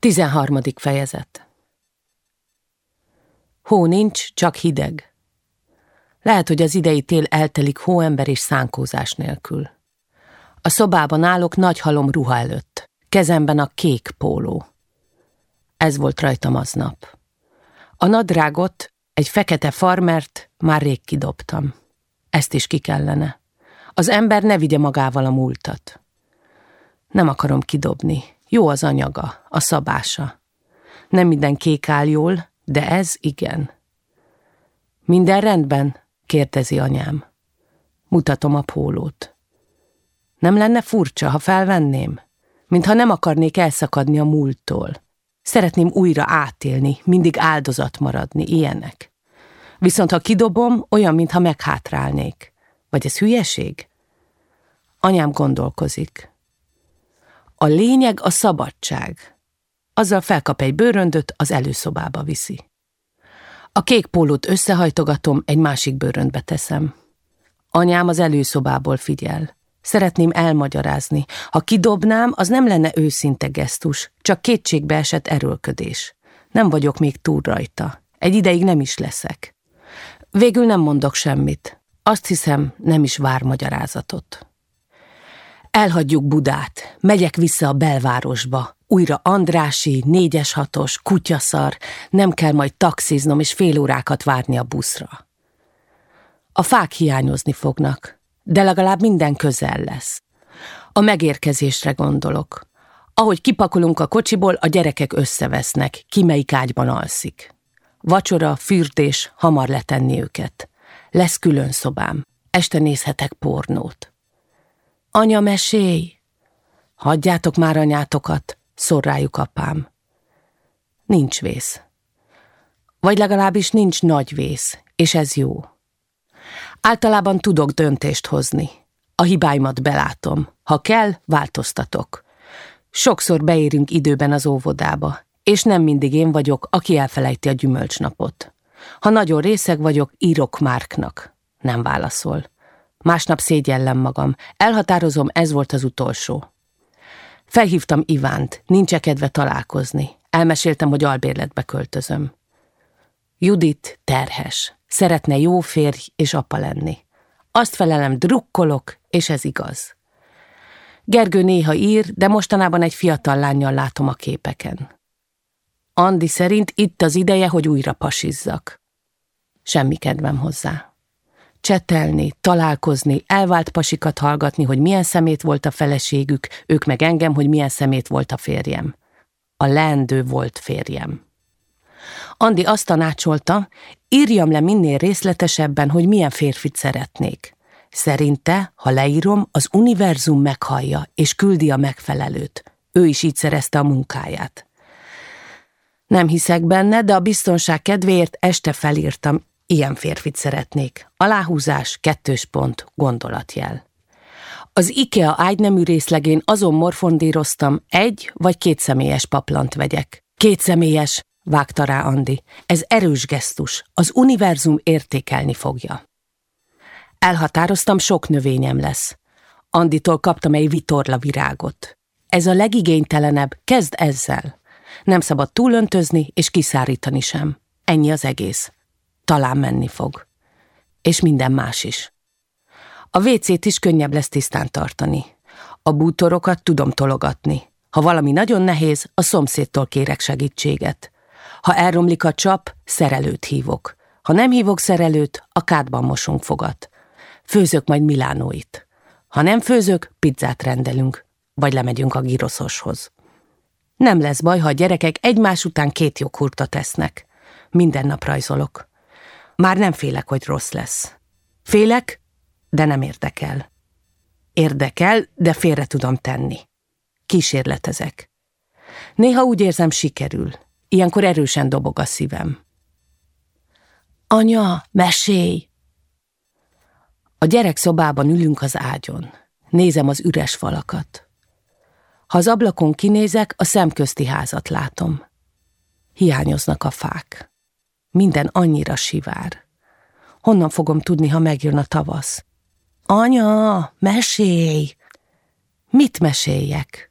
13. fejezet Hó nincs, csak hideg. Lehet, hogy az idei tél eltelik hóember és szánkózás nélkül. A szobában állok nagy halom ruha előtt, kezemben a kék póló. Ez volt rajtam aznap. A nadrágot, egy fekete farmert már rég kidobtam. Ezt is ki kellene. Az ember ne vigye magával a múltat. Nem akarom kidobni. Jó az anyaga, a szabása. Nem minden kék áll jól, de ez igen. Minden rendben? kérdezi anyám. Mutatom a pólót. Nem lenne furcsa, ha felvenném? Mintha nem akarnék elszakadni a múlttól. Szeretném újra átélni, mindig áldozat maradni, ilyenek. Viszont ha kidobom, olyan, mintha meghátrálnék. Vagy ez hülyeség? Anyám gondolkozik. A lényeg a szabadság. Azzal felkap egy bőröndöt, az előszobába viszi. A kék pólót összehajtogatom, egy másik bőröndbe teszem. Anyám az előszobából figyel. Szeretném elmagyarázni. Ha kidobnám, az nem lenne őszinte gesztus, csak kétségbe esett erőlködés. Nem vagyok még túl rajta. Egy ideig nem is leszek. Végül nem mondok semmit. Azt hiszem, nem is vár magyarázatot. Elhagyjuk Budát, megyek vissza a belvárosba. Újra Andrási, négyes hatos, kutyaszar, nem kell majd taxiznom és fél órákat várni a buszra. A fák hiányozni fognak, de legalább minden közel lesz. A megérkezésre gondolok. Ahogy kipakolunk a kocsiból, a gyerekek összevesznek, ki melyik ágyban alszik. Vacsora, fürdés, hamar letenni őket. Lesz külön szobám. Este nézhetek pornót. Anya, mesélj! Hagyjátok már anyátokat, szor rájuk apám. Nincs vész. Vagy legalábbis nincs nagy vész, és ez jó. Általában tudok döntést hozni. A hibáimat belátom. Ha kell, változtatok. Sokszor beérünk időben az óvodába, és nem mindig én vagyok, aki elfelejti a gyümölcsnapot. Ha nagyon részeg vagyok, írok Márknak. Nem válaszol. Másnap szégyellem magam. Elhatározom, ez volt az utolsó. Felhívtam Ivánt, nincs -e kedve találkozni. Elmeséltem, hogy albérletbe költözöm. Judit terhes. Szeretne jó férj és apa lenni. Azt felelem, drukkolok, és ez igaz. Gergő néha ír, de mostanában egy fiatal lányjal látom a képeken. Andi szerint itt az ideje, hogy újra pasizzak. Semmi kedvem hozzá csetelni, találkozni, elvált pasikat hallgatni, hogy milyen szemét volt a feleségük, ők meg engem, hogy milyen szemét volt a férjem. A leendő volt férjem. Andi azt tanácsolta, írjam le minél részletesebben, hogy milyen férfit szeretnék. Szerinte, ha leírom, az univerzum meghallja, és küldi a megfelelőt. Ő is így szerezte a munkáját. Nem hiszek benne, de a biztonság kedvéért este felírtam, Ilyen férfit szeretnék. Aláhúzás, kettős pont, gondolatjel. Az IKEA ágynemű részlegén azon morfondíroztam, egy vagy két személyes paplant vegyek. Két személyes, vágta rá Andi. Ez erős gesztus, az univerzum értékelni fogja. Elhatároztam, sok növényem lesz. Anditól kaptam egy vitorla virágot. Ez a legigénytelenebb, kezd ezzel. Nem szabad túlöntözni és kiszárítani sem. Ennyi az egész talán menni fog. És minden más is. A WC-t is könnyebb lesz tisztán tartani. A bútorokat tudom tologatni. Ha valami nagyon nehéz, a szomszédtól kérek segítséget. Ha elromlik a csap, szerelőt hívok. Ha nem hívok szerelőt, a kádban mosunk fogat. Főzök majd Milánóit. Ha nem főzök, pizzát rendelünk, vagy lemegyünk a giroszoshoz. Nem lesz baj, ha a gyerekek egymás után két joghurtot tesznek. Minden nap rajzolok. Már nem félek, hogy rossz lesz. Félek, de nem érdekel. Érdekel, de félre tudom tenni. Kísérletezek. Néha úgy érzem, sikerül. Ilyenkor erősen dobog a szívem. Anya, mesélj! A gyerek szobában ülünk az ágyon. Nézem az üres falakat. Ha az ablakon kinézek, a szemközti házat látom. Hiányoznak a fák. Minden annyira sivár. Honnan fogom tudni, ha megjön a tavasz? Anya, mesélj! Mit meséljek?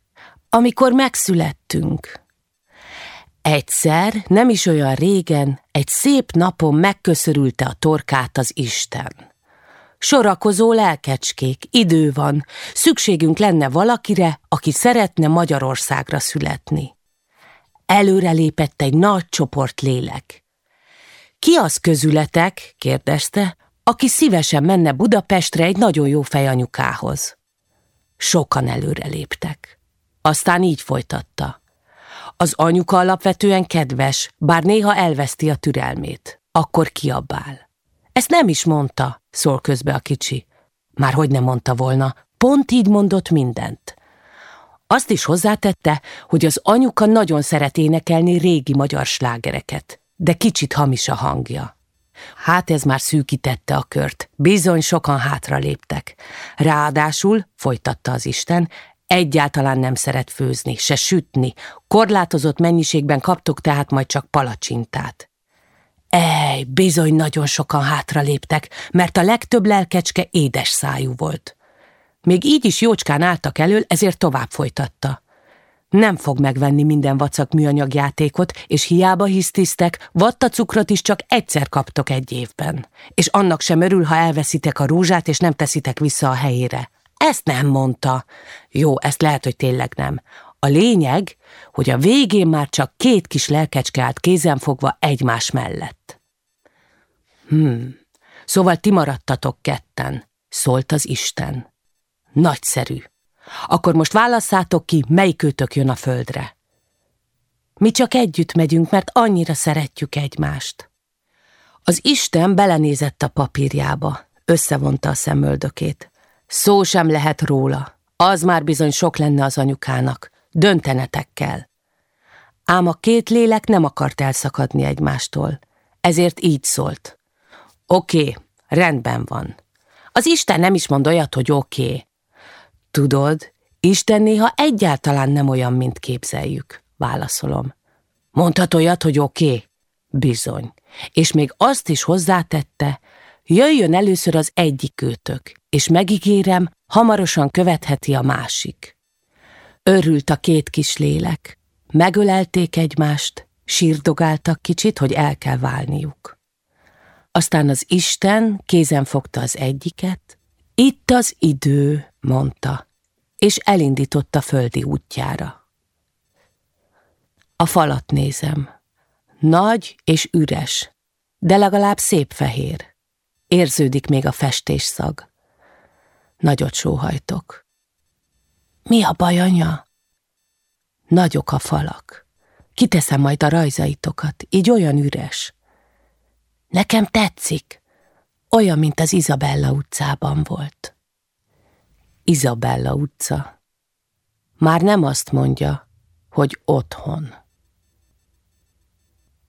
Amikor megszülettünk. Egyszer, nem is olyan régen, egy szép napon megköszörülte a torkát az Isten. Sorakozó lelkecskék, idő van, szükségünk lenne valakire, aki szeretne Magyarországra születni. Előre lépett egy nagy csoport lélek. Ki az közületek, kérdezte, aki szívesen menne Budapestre egy nagyon jó fejanyukához. Sokan előre léptek. Aztán így folytatta. Az anyuka alapvetően kedves, bár néha elveszti a türelmét. Akkor kiabál. Ezt nem is mondta, szól közbe a kicsi. Már hogy nem mondta volna, pont így mondott mindent. Azt is hozzátette, hogy az anyuka nagyon szeret énekelni régi magyar slágereket, de kicsit hamis a hangja. Hát ez már szűkítette a kört, bizony sokan hátra léptek. Ráadásul, folytatta az Isten, egyáltalán nem szeret főzni, se sütni, korlátozott mennyiségben kaptuk tehát majd csak palacsintát. Ej, bizony nagyon sokan hátra léptek, mert a legtöbb lelkecske édes szájú volt. Még így is jócskán álltak elől, ezért tovább folytatta. Nem fog megvenni minden vacak műanyag játékot, és hiába hisztisztek, vattacukrot is csak egyszer kaptok egy évben. És annak sem örül, ha elveszitek a rúzsát, és nem teszitek vissza a helyére. Ezt nem mondta. Jó, ezt lehet, hogy tényleg nem. A lényeg, hogy a végén már csak két kis lelkecske állt kézenfogva egymás mellett. Hmm, szóval ti maradtatok ketten, szólt az Isten. Nagyszerű. Akkor most válasszátok ki, melyikőtök jön a földre. Mi csak együtt megyünk, mert annyira szeretjük egymást. Az Isten belenézett a papírjába, összevonta a szemöldökét. Szó sem lehet róla, az már bizony sok lenne az anyukának, döntenetek kell. Ám a két lélek nem akart elszakadni egymástól, ezért így szólt. Oké, rendben van. Az Isten nem is mond olyat, hogy oké. Okay. Tudod, Isten néha egyáltalán nem olyan, mint képzeljük, válaszolom. Mondhat olyat, hogy oké? Okay? Bizony. És még azt is hozzátette, jöjjön először az egyik őtök, és megígérem, hamarosan követheti a másik. Örült a két kis lélek, megölelték egymást, sírdogáltak kicsit, hogy el kell válniuk. Aztán az Isten kézen fogta az egyiket, itt az idő, mondta, és elindította földi útjára. A falat nézem. Nagy és üres, de legalább szép fehér. Érződik még a festés szag. Nagyot sóhajtok. Mi a baj, anya? Nagyok a falak. Kiteszem majd a rajzaitokat, így olyan üres. Nekem tetszik, olyan, mint az Izabella utcában volt. Izabella utca. Már nem azt mondja, hogy otthon.